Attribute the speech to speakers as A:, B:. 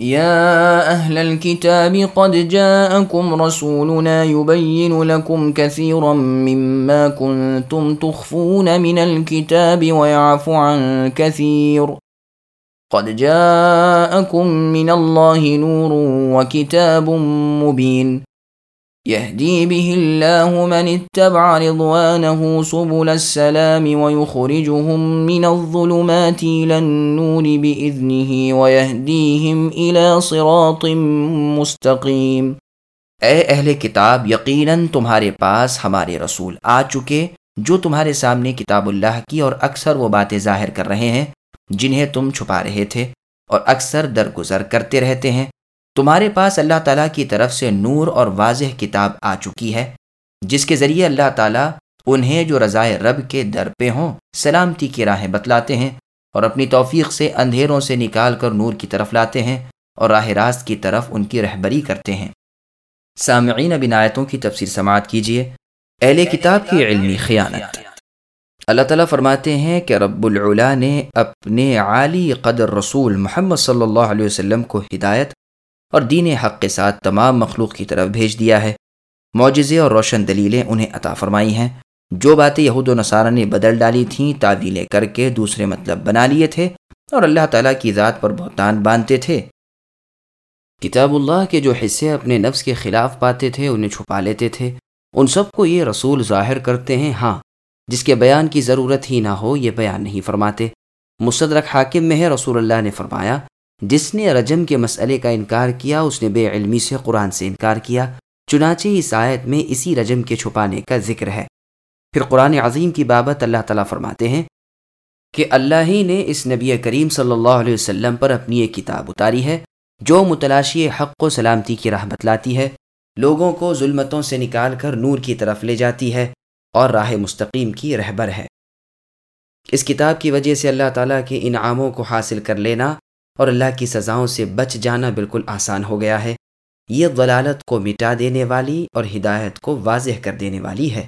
A: يا أهل الكتاب قد جاءكم رسولنا يبين لكم كثيرا مما كنتم تخفون من الكتاب ويعفو عن كثير. قد جاءكم من الله نور وكتاب مبين. يهدي به الله من اتبع رضوانه سبل السلام ويخرجهم من الظلمات إلى النور بإذنه ويهديهم إلى صراط مستقيم۔
B: اے اہل کتاب، یقیناً تمہارے پاس ہمارے رسول آ چکے، جو تمہارے سامنے کتاب اللہ کی اور اکثر وہ باتیں ظاہر کر رہے ہیں، جنہیں تم چھپا رہے تھے اور اکثر درگزر کرتے رہتے ہیں۔ تمہارے پاس اللہ تعالیٰ کی طرف سے نور اور واضح کتاب آ چکی ہے، جس کے ذریعے اللہ تعالیٰ انہیں جو رضائے رب کے در پہ ہوں، سلامتی کی راہیں بتلاتے ہیں اور اپنی توفیق سے اندھیروں سے نکال کر نور کی طرف لاتے ہیں اور راہ راست کی طرف ان کی رہبری کرتے ہیں۔ سامعین بنایتوں کی تفسیر سماعت کیجیے۔ اہل کتاب کی علمی خیانت۔ اللہ تعالیٰ فرماتے ہیں کہ رب العلا نے اپنے عالی قدر رسول محمد صلی اللہ علیہ وسلم کو ہدایت اور دین حق کے ساتھ تمام مخلوق کی طرف بھیج دیا ہے۔ معجزے اور روشن دلیلیں انہیں عطا فرمائی ہیں۔ جو باتیں یہود و نصارہ نے بدل ڈالی تھیں، تعویلیں کر کے دوسرے مطلب بنا لیے تھے اور اللہ تعالیٰ کی ذات پر بہتان باندھتے تھے۔ کتاب اللہ کے جو حصے اپنے نفس کے خلاف پاتے تھے، انہیں چھپا لیتے تھے۔ ان سب کو یہ رسول ظاہر کرتے ہیں ہاں جس کے بیان کی ضرورت ہی نہ ہو، یہ بیان نہیں فرماتے۔ مصدرک حاکم میں ہے، رسول اللہ نے فرمایا جس نے رجم کے مسئلے کا انکار کیا، اس نے بے علمی سے قرآن سے انکار کیا۔ چنانچہ اس آیت میں اسی رجم کے چھپانے کا ذکر ہے۔ پھر قرآن عظیم کی بابت اللہ تعالیٰ فرماتے ہیں کہ اللہ ہی نے اس نبی کریم صلی اللہ علیہ وسلم پر اپنی ایک کتاب اتاری ہے، جو متلاشی حق و سلامتی کی راہ بتلاتی ہے۔ لوگوں کو ظلمتوں سے نکال کر نور کی طرف لے جاتی ہے اور راہ مستقیم کی رہبر ہے۔ اس کتاب کی وجہ سے اللہ تعالیٰ کے انعاموں کو حاصل کر لینا اور اللہ کی سزاؤں سے بچ جانا بالکل آسان ہو گیا ہے۔ یہ ضلالت کو مٹا دینے والی اور ہدایت کو واضح کر دینے والی ہے۔